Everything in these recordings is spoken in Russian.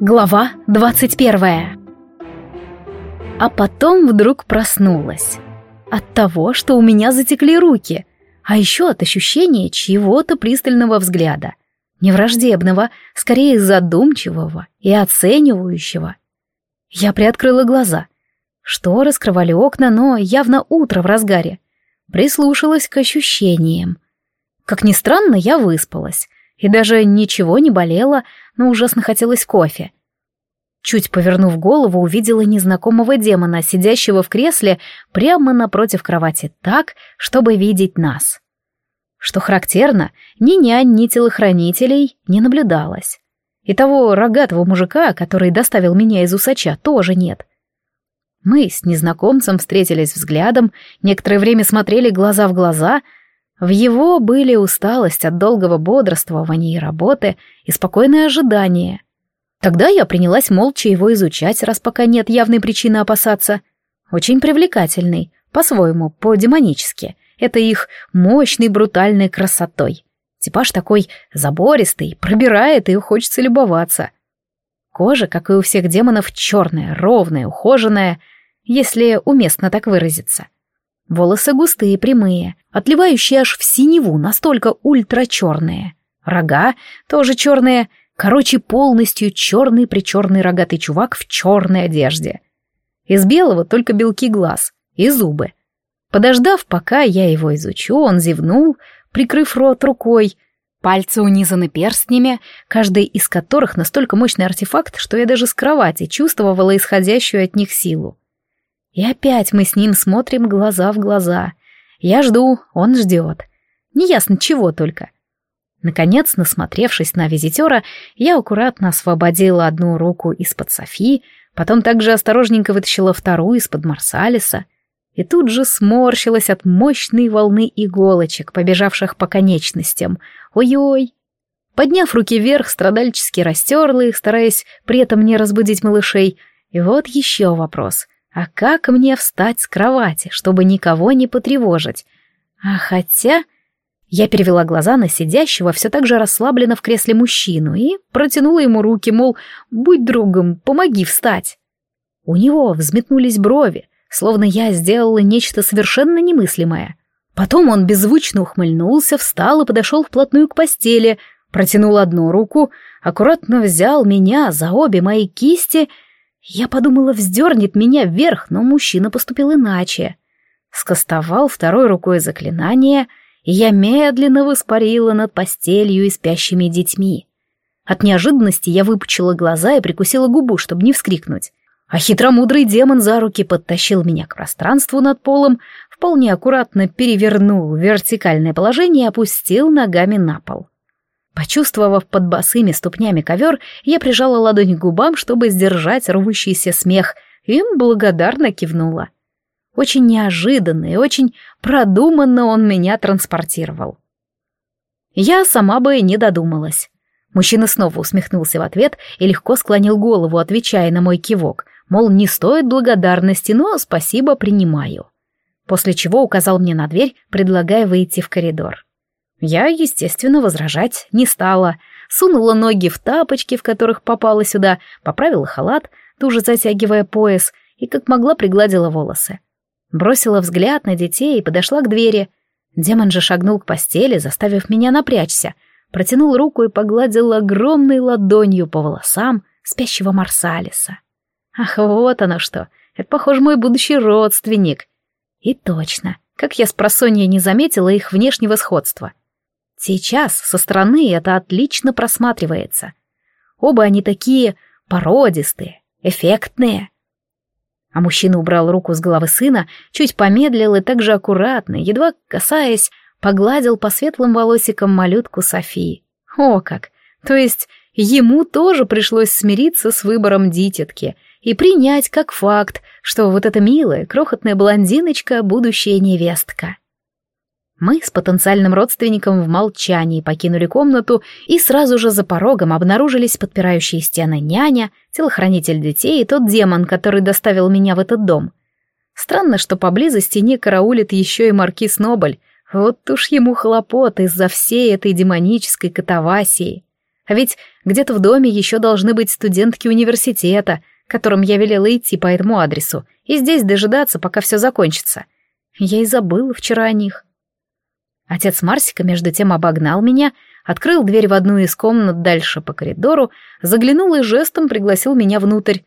Глава двадцать первая. А потом вдруг проснулась. От того, что у меня затекли руки, а еще от ощущения чьего-то пристального взгляда. Не враждебного, скорее задумчивого и оценивающего. Я приоткрыла глаза. Что раскрывали окна, но явно утро в разгаре. Прислушалась к ощущениям. Как ни странно, я выспалась. И даже ничего не болело, но ужасно хотелось кофе. Чуть повернув голову, увидела незнакомого демона, сидящего в кресле прямо напротив кровати, так, чтобы видеть нас. Что характерно, ни нянь, ни телохранителей не наблюдалось. И того рогатого мужика, который доставил меня из усача, тоже нет. Мы с незнакомцем встретились взглядом, некоторое время смотрели глаза в глаза — в его были усталость от долгого бодрствования и работы и спокойное ожидание. Тогда я принялась молча его изучать, раз пока нет явной причины опасаться. Очень привлекательный, по-своему, по-демонически. Это их мощной брутальной красотой. Типаж такой забористый, пробирает и хочется любоваться. Кожа, как и у всех демонов, черная, ровная, ухоженная, если уместно так выразиться. Волосы густые, прямые, отливающие аж в синеву, настолько ультрачерные. Рога тоже черные, короче, полностью черный-причерный рогатый чувак в черной одежде. Из белого только белки глаз и зубы. Подождав, пока я его изучу, он зевнул, прикрыв рот рукой. Пальцы унизаны перстнями, каждый из которых настолько мощный артефакт, что я даже с кровати чувствовала исходящую от них силу. И опять мы с ним смотрим глаза в глаза. Я жду, он ждет. Неясно чего только. Наконец, насмотревшись на визитера, я аккуратно освободила одну руку из-под Софи, потом также осторожненько вытащила вторую из-под Марсалиса и тут же сморщилась от мощной волны иголочек, побежавших по конечностям. Ой-ой! Подняв руки вверх, страдальчески растерла их, стараясь при этом не разбудить малышей. И вот еще вопрос — а как мне встать с кровати, чтобы никого не потревожить? А хотя... Я перевела глаза на сидящего, все так же расслабленно в кресле мужчину, и протянула ему руки, мол, будь другом, помоги встать. У него взметнулись брови, словно я сделала нечто совершенно немыслимое. Потом он беззвучно ухмыльнулся, встал и подошел вплотную к постели, протянул одну руку, аккуратно взял меня за обе мои кисти — я подумала, вздернет меня вверх, но мужчина поступил иначе. Скостовал второй рукой заклинание, и я медленно воспарила над постелью и спящими детьми. От неожиданности я выпучила глаза и прикусила губу, чтобы не вскрикнуть. А хитромудрый демон за руки подтащил меня к пространству над полом, вполне аккуратно перевернул вертикальное положение и опустил ногами на пол. Почувствовав под босыми ступнями ковер, я прижала ладонь к губам, чтобы сдержать рвущийся смех, и благодарно кивнула. Очень неожиданно и очень продуманно он меня транспортировал. Я сама бы не додумалась. Мужчина снова усмехнулся в ответ и легко склонил голову, отвечая на мой кивок, мол, не стоит благодарности, но спасибо принимаю. После чего указал мне на дверь, предлагая выйти в коридор. Я, естественно, возражать не стала. Сунула ноги в тапочки, в которых попала сюда, поправила халат, тоже затягивая пояс, и как могла пригладила волосы. Бросила взгляд на детей и подошла к двери. Демон же шагнул к постели, заставив меня напрячься. Протянул руку и погладил огромной ладонью по волосам спящего Марсалиса. Ах, вот оно что! Это, похоже, мой будущий родственник. И точно, как я с просонья не заметила их внешнего сходства. Сейчас со стороны это отлично просматривается. Оба они такие породистые, эффектные. А мужчина убрал руку с головы сына, чуть помедлил и также аккуратно, едва касаясь, погладил по светлым волосикам малютку Софии. О как! То есть ему тоже пришлось смириться с выбором дитятки и принять как факт, что вот эта милая, крохотная блондиночка — будущая невестка. Мы с потенциальным родственником в молчании покинули комнату и сразу же за порогом обнаружились подпирающие стены няня, телохранитель детей и тот демон, который доставил меня в этот дом. Странно, что поблизости не караулит еще и маркиз Нобль. Вот уж ему хлопот из-за всей этой демонической катавасии. А ведь где-то в доме еще должны быть студентки университета, которым я велела идти по этому адресу, и здесь дожидаться, пока все закончится. Я и забыла вчера о них. Отец Марсика между тем обогнал меня, открыл дверь в одну из комнат дальше по коридору, заглянул и жестом пригласил меня внутрь.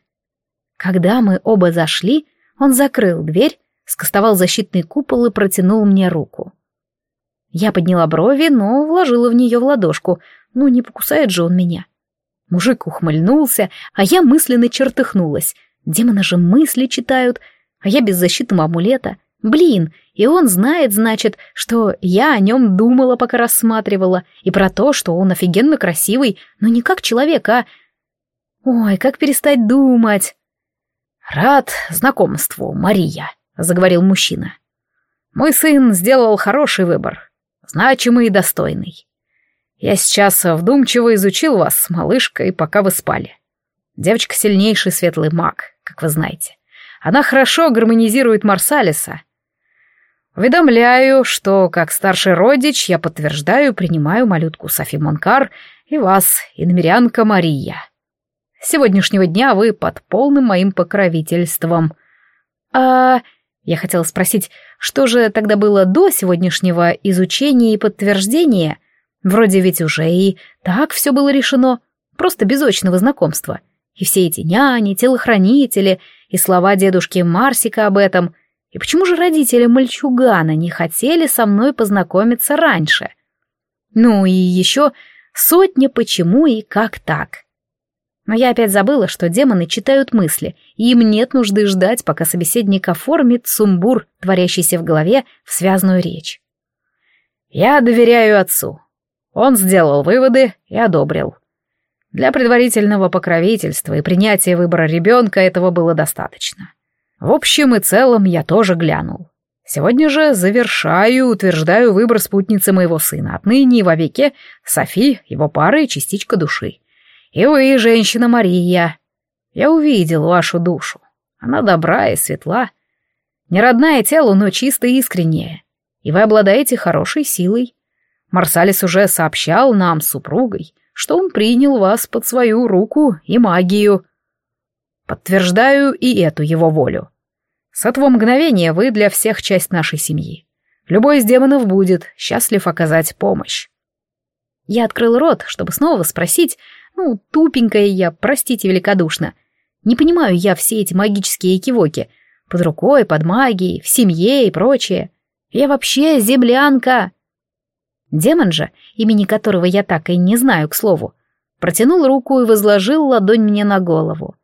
Когда мы оба зашли, он закрыл дверь, скостовал защитный купол и протянул мне руку. Я подняла брови, но вложила в нее в ладошку. Ну, не покусает же он меня. Мужик ухмыльнулся, а я мысленно чертыхнулась. Демоны же мысли читают, а я без защитного амулета. Блин, и он знает, значит, что я о нем думала, пока рассматривала, и про то, что он офигенно красивый, но не как человек, а... Ой, как перестать думать? «Рад знакомству, Мария», — заговорил мужчина. «Мой сын сделал хороший выбор, значимый и достойный. Я сейчас вдумчиво изучил вас с малышкой, пока вы спали. Девочка сильнейший светлый маг, как вы знаете. Она хорошо гармонизирует Марсалиса. Уведомляю, что, как старший родич, я подтверждаю принимаю малютку Софи Монкар и вас, иномерянка Мария. С сегодняшнего дня вы под полным моим покровительством. А... Я хотела спросить, что же тогда было до сегодняшнего изучения и подтверждения — Вроде ведь уже и так все было решено, просто без очного знакомства. И все эти няни, телохранители, и слова дедушки Марсика об этом. И почему же родители мальчугана не хотели со мной познакомиться раньше? Ну и еще сотня почему и как так. Но я опять забыла, что демоны читают мысли, и им нет нужды ждать, пока собеседник оформит сумбур, творящийся в голове, в связную речь. «Я доверяю отцу. Он сделал выводы и одобрил. Для предварительного покровительства и принятия выбора ребенка этого было достаточно. В общем и целом я тоже глянул. Сегодня же завершаю, утверждаю выбор спутницы моего сына. Отныне и вовеки Софи, его пара и частичка души. И вы, женщина Мария. Я увидел вашу душу. Она добра и светла. Не родная телу, но чисто искренняя. И вы обладаете хорошей силой. Марсалис уже сообщал нам с супругой, что он принял вас под свою руку и магию. Подтверждаю и эту его волю. С этого мгновения вы для всех часть нашей семьи. Любой из демонов будет счастлив оказать помощь. Я открыл рот, чтобы снова спросить, ну, тупенькая я, простите великодушно. Не понимаю я все эти магические экивоки. Под рукой, под магией, в семье и прочее. Я вообще землянка. Демон же, имени которого я так и не знаю, к слову, протянул руку и возложил ладонь мне на голову.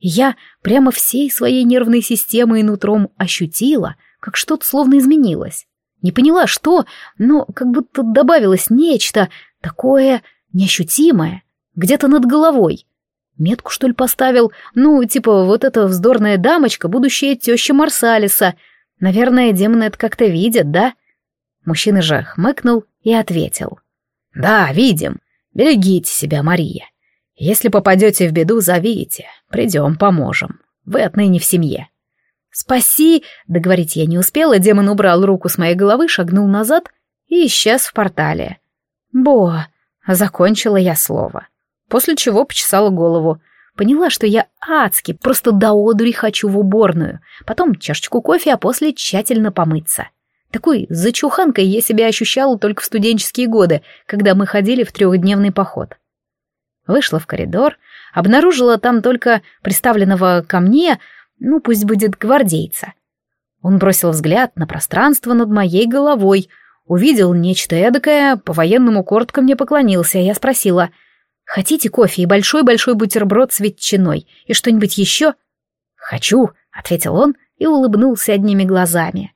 Я прямо всей своей нервной системой и нутром ощутила, как что-то словно изменилось. Не поняла, что, но как будто добавилось нечто такое неощутимое, где-то над головой. Метку, что ли, поставил? Ну, типа, вот эта вздорная дамочка, будущая теща Марсалиса. Наверное, демоны это как-то видят, да? Мужчина же хмыкнул и ответил. «Да, видим. Берегите себя, Мария. Если попадете в беду, зовите. Придем, поможем. Вы отныне в семье». «Спаси!» — договорить я не успела, демон убрал руку с моей головы, шагнул назад и исчез в портале. «Бо!» — закончила я слово. После чего почесала голову. Поняла, что я адски, просто до одури хочу в уборную. Потом чашечку кофе, а после тщательно помыться. Такой зачуханкой я себя ощущала только в студенческие годы, когда мы ходили в трехдневный поход. Вышла в коридор, обнаружила там только приставленного ко мне, ну пусть будет гвардейца. Он бросил взгляд на пространство над моей головой, увидел нечто эдакое, по-военному коротко мне поклонился, а я спросила, «Хотите кофе и большой-большой бутерброд с ветчиной и что-нибудь еще?» «Хочу», — ответил он и улыбнулся одними глазами.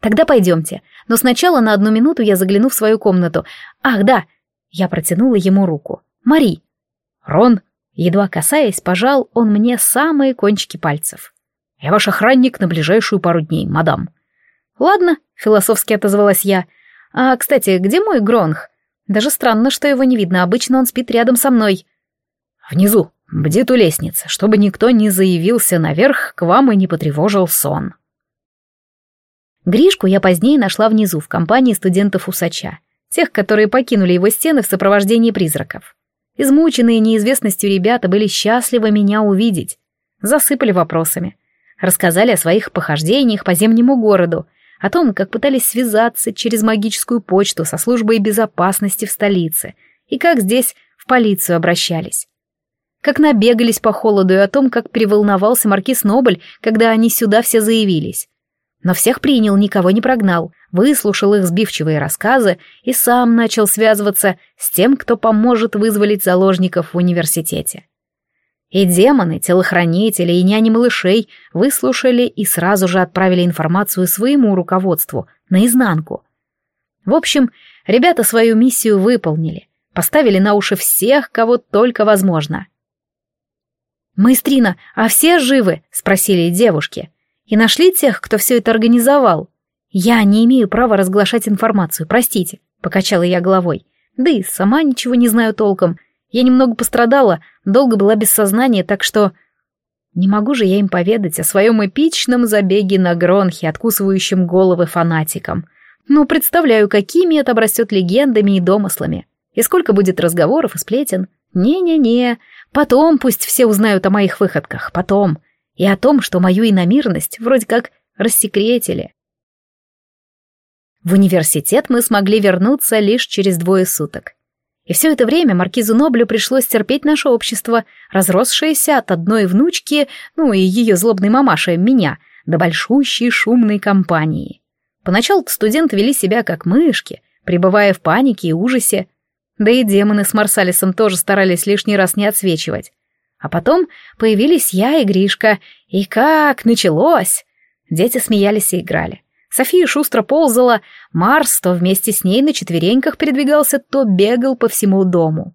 Тогда пойдемте. Но сначала на одну минуту я загляну в свою комнату. Ах, да. Я протянула ему руку. Мари. Рон, едва касаясь, пожал он мне самые кончики пальцев. Я ваш охранник на ближайшую пару дней, мадам. Ладно, философски отозвалась я. А, кстати, где мой Гронх? Даже странно, что его не видно, обычно он спит рядом со мной. Внизу, бдит у лестницы, чтобы никто не заявился наверх к вам и не потревожил сон. Гришку я позднее нашла внизу, в компании студентов Усача, тех, которые покинули его стены в сопровождении призраков. Измученные неизвестностью ребята были счастливы меня увидеть. Засыпали вопросами. Рассказали о своих похождениях по зимнему городу, о том, как пытались связаться через магическую почту со службой безопасности в столице и как здесь в полицию обращались. Как набегались по холоду и о том, как переволновался маркиз Нобль, когда они сюда все заявились. Но всех принял, никого не прогнал, выслушал их сбивчивые рассказы и сам начал связываться с тем, кто поможет вызволить заложников в университете. И демоны, телохранители и няни малышей выслушали и сразу же отправили информацию своему руководству, наизнанку. В общем, ребята свою миссию выполнили, поставили на уши всех, кого только возможно. «Маэстрина, а все живы?» — спросили девушки. «И нашли тех, кто все это организовал?» «Я не имею права разглашать информацию, простите», — покачала я головой. «Да и сама ничего не знаю толком. Я немного пострадала, долго была без сознания, так что... Не могу же я им поведать о своем эпичном забеге на гронхе, откусывающем головы фанатикам. Ну, представляю, какими это обрастет легендами и домыслами. И сколько будет разговоров и сплетен. Не-не-не, потом пусть все узнают о моих выходках, потом. И о том, что мою иномирность вроде как рассекретили. В университет мы смогли вернуться лишь через двое суток. И все это время маркизу Ноблю пришлось терпеть наше общество, разросшееся от одной внучки, ну и ее злобной мамаши, меня, до большущей шумной компании. Поначалу студенты вели себя как мышки, пребывая в панике и ужасе. Да и демоны с Марсалисом тоже старались лишний раз не отсвечивать. А потом появились я и Гришка, и как началось! Дети смеялись и играли. София шустро ползала, Марс то вместе с ней на четвереньках передвигался, то бегал по всему дому.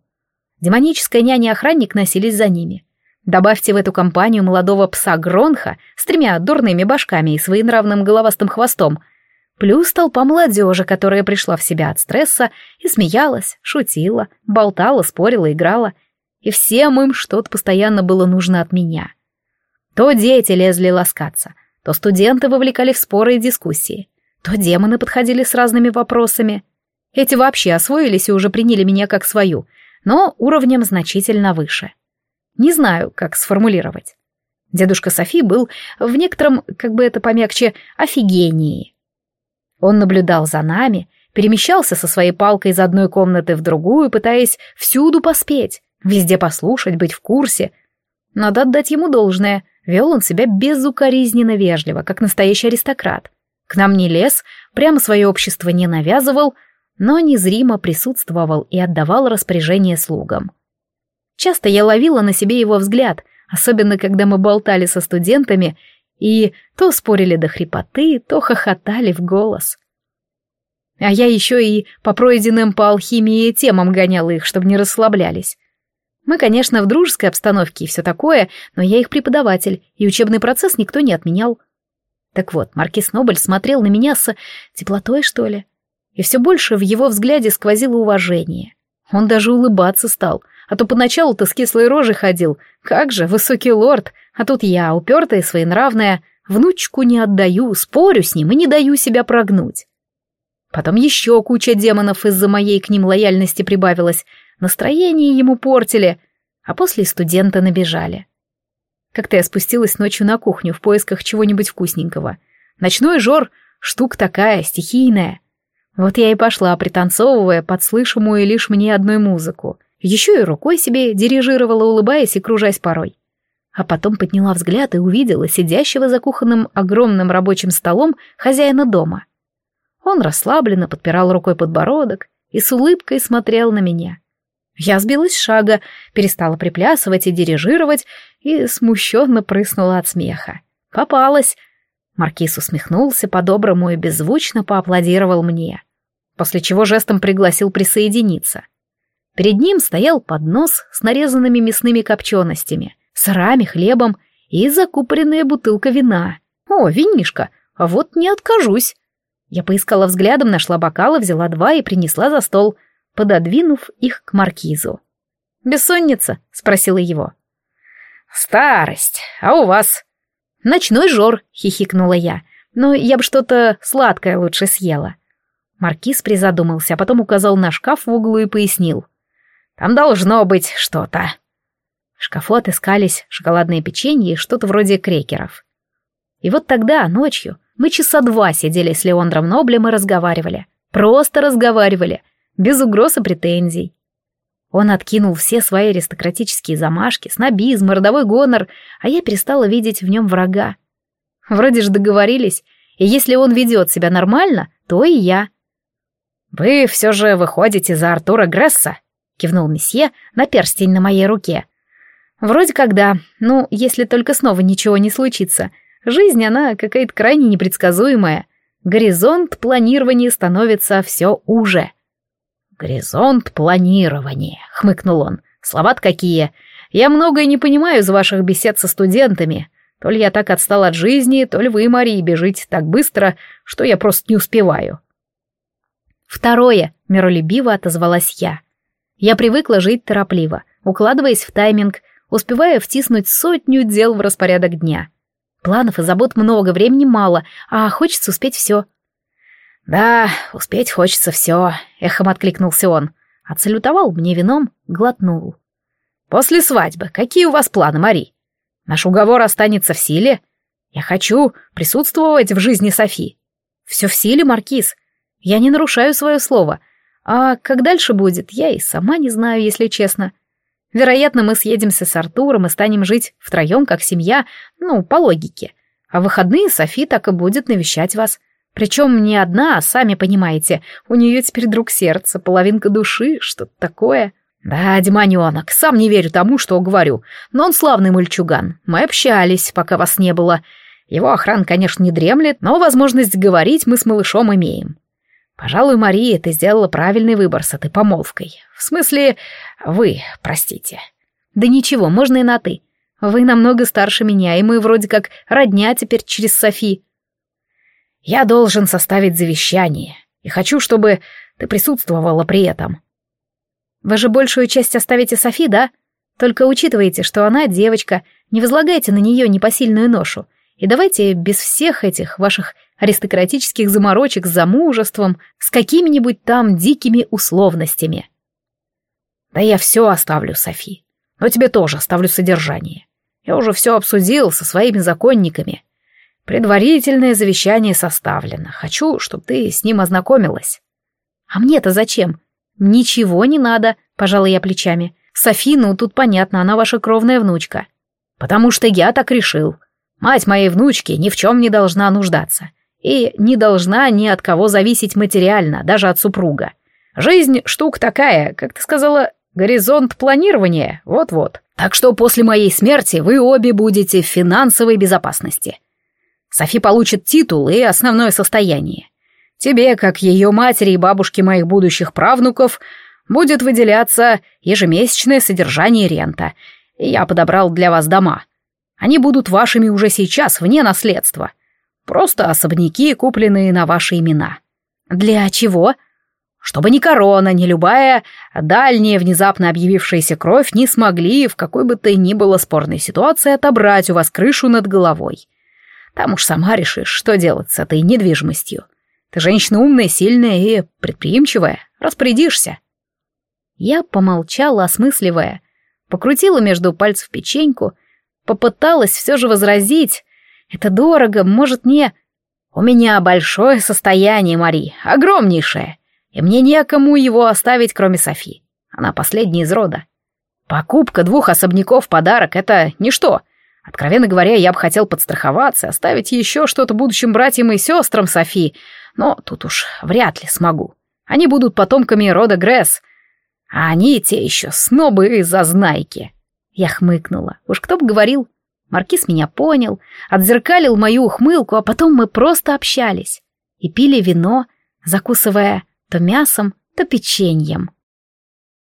Демоническая няня и охранник носились за ними. Добавьте в эту компанию молодого пса Гронха с тремя дурными башками и своенравным головастым хвостом, плюс толпа молодежи, которая пришла в себя от стресса и смеялась, шутила, болтала, спорила, играла. И всем им что-то постоянно было нужно от меня. То дети лезли ласкаться, то студенты вовлекали в споры и дискуссии, то демоны подходили с разными вопросами. Эти вообще освоились и уже приняли меня как свою, но уровнем значительно выше. Не знаю, как сформулировать. Дедушка Софи был в некотором, как бы это помягче, офигении. Он наблюдал за нами, перемещался со своей палкой из одной комнаты в другую, пытаясь всюду поспеть, везде послушать, быть в курсе. Надо отдать ему должное. Вел он себя безукоризненно вежливо, как настоящий аристократ. К нам не лез, прямо свое общество не навязывал, но незримо присутствовал и отдавал распоряжение слугам. Часто я ловила на себе его взгляд, особенно когда мы болтали со студентами и то спорили до хрипоты, то хохотали в голос. А я еще и по пройденным по алхимии темам гоняла их, чтобы не расслаблялись. Мы, конечно, в дружеской обстановке и все такое, но я их преподаватель, и учебный процесс никто не отменял. Так вот, маркиз Нобль смотрел на меня с теплотой, что ли. И все больше в его взгляде сквозило уважение. Он даже улыбаться стал, а то поначалу-то с кислой рожей ходил. Как же, высокий лорд, а тут я, упертая и своенравная, внучку не отдаю, спорю с ним и не даю себя прогнуть. Потом еще куча демонов из-за моей к ним лояльности прибавилась, Настроение ему портили, а после студента набежали. Как-то я спустилась ночью на кухню в поисках чего-нибудь вкусненького. Ночной жор — штука такая, стихийная. Вот я и пошла, пританцовывая под слышимую лишь мне одной музыку. Еще и рукой себе дирижировала, улыбаясь и кружась порой. А потом подняла взгляд и увидела сидящего за кухонным огромным рабочим столом хозяина дома. Он расслабленно подпирал рукой подбородок и с улыбкой смотрел на меня. Я сбилась с шага, перестала приплясывать и дирижировать, и смущенно прыснула от смеха. Попалась. Маркиз усмехнулся по-доброму и беззвучно поаплодировал мне, после чего жестом пригласил присоединиться. Перед ним стоял поднос с нарезанными мясными копченостями, сырами, хлебом и закупоренная бутылка вина. О, винишко, а вот не откажусь. Я поискала взглядом, нашла бокалы, взяла два и принесла за стол — пододвинув их к маркизу. «Бессонница?» — спросила его. «Старость. А у вас?» «Ночной жор», — хихикнула я. «Но я бы что-то сладкое лучше съела». Маркиз призадумался, а потом указал на шкаф в углу и пояснил. Там должно быть что-то». В шкафу отыскались шоколадные печенье и что-то вроде крекеров. И вот тогда, ночью, мы часа два сидели с Леондром Ноблем и разговаривали. Просто разговаривали, без угроз и претензий. Он откинул все свои аристократические замашки, снобизм, родовой гонор, а я перестала видеть в нем врага. Вроде же договорились, и если он ведет себя нормально, то и я. «Вы все же выходите за Артура Гресса?» — кивнул месье на перстень на моей руке. «Вроде как да, ну, если только снова ничего не случится. Жизнь, она какая-то крайне непредсказуемая. Горизонт планирования становится все уже. «Горизонт планирования», — хмыкнул он. слова какие. Я многое не понимаю из ваших бесед со студентами. То ли я так отстал от жизни, то ли вы, Мария, бежите так быстро, что я просто не успеваю». «Второе», — миролюбиво отозвалась я. Я привыкла жить торопливо, укладываясь в тайминг, успевая втиснуть сотню дел в распорядок дня. Планов и забот много, времени мало, а хочется успеть все. «Да, успеть хочется все», — эхом откликнулся он. Отсалютовал мне вином, глотнул. «После свадьбы какие у вас планы, Мари? Наш уговор останется в силе? Я хочу присутствовать в жизни Софи». «Все в силе, Маркиз. Я не нарушаю свое слово. А как дальше будет, я и сама не знаю, если честно. Вероятно, мы съедемся с Артуром и станем жить втроем, как семья, ну, по логике. А выходные Софи так и будет навещать вас. Причем не одна, а сами понимаете, у нее теперь друг сердца, половинка души, что-то такое. Да, демоненок, сам не верю тому, что говорю, но он славный мальчуган. Мы общались, пока вас не было. Его охрана, конечно, не дремлет, но возможность говорить мы с малышом имеем. Пожалуй, Мария, ты сделала правильный выбор с этой помолвкой. В смысле, вы, простите. Да ничего, можно и на «ты». Вы намного старше меня, и мы вроде как родня теперь через Софи. Я должен составить завещание, и хочу, чтобы ты присутствовала при этом. Вы же большую часть оставите Софи, да? Только учитывайте, что она девочка, не возлагайте на нее непосильную ношу, и давайте без всех этих ваших аристократических заморочек с замужеством, с какими-нибудь там дикими условностями. Да я все оставлю, Софи. Но тебе тоже оставлю содержание. Я уже все обсудил со своими законниками. Предварительное завещание составлено. Хочу, чтобы ты с ним ознакомилась. А мне-то зачем? Ничего не надо, пожала я плечами. Софи, ну тут понятно, она ваша кровная внучка. Потому что я так решил. Мать моей внучки ни в чем не должна нуждаться и не должна ни от кого зависеть материально, даже от супруга. Жизнь штука такая, как ты сказала, горизонт планирования, вот-вот. Так что после моей смерти вы обе будете в финансовой безопасности. Софи получит титул и основное состояние. Тебе, как ее матери и бабушке моих будущих правнуков, будет выделяться ежемесячное содержание рента, я подобрал для вас дома. Они будут вашими уже сейчас, вне наследства. Просто особняки, купленные на ваши имена. Для чего? Чтобы ни корона, ни любая дальняя внезапно объявившаяся кровь не смогли в какой бы то ни было спорной ситуации отобрать у вас крышу над головой. Там уж сама решишь, что делать с этой недвижимостью. Ты женщина умная, сильная и предприимчивая. Распорядишься. Я помолчала, осмысливая, покрутила между пальцев печеньку, попыталась все же возразить, это дорого, может, не... У меня большое состояние, Мари, огромнейшее, и мне некому его оставить, кроме Софи. Она последняя из рода. Покупка двух особняков в подарок — это ничто. Откровенно говоря, я бы хотел подстраховаться, оставить еще что-то будущим братьям и сестрам Софи, но тут уж вряд ли смогу. Они будут потомками рода Гресс, а они те еще снобы и зазнайки. Я хмыкнула. Уж кто бы говорил, Маркиз меня понял, отзеркалил мою ухмылку, а потом мы просто общались и пили вино, закусывая то мясом, то печеньем.